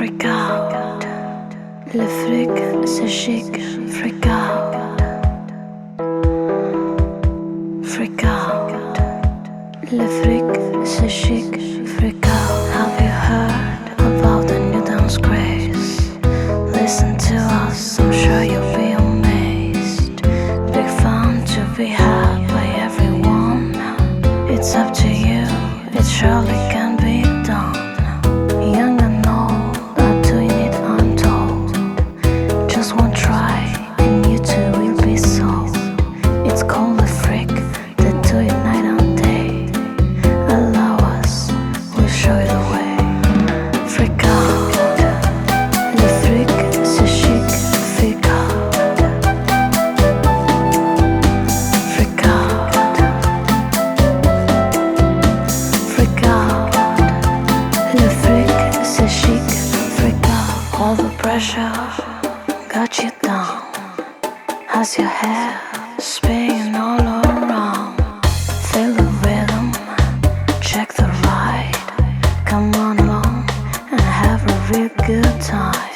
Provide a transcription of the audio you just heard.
Le freak, c'est chic, freak out. Freak out. Le freak, c'est chic, freak out. Have you heard about the new dance craze? Listen to us, I'm sure you'll be amazed. Big fun to be had by everyone. It's up to you, it surely All the pressure got you down. How's your hair spinning a good time.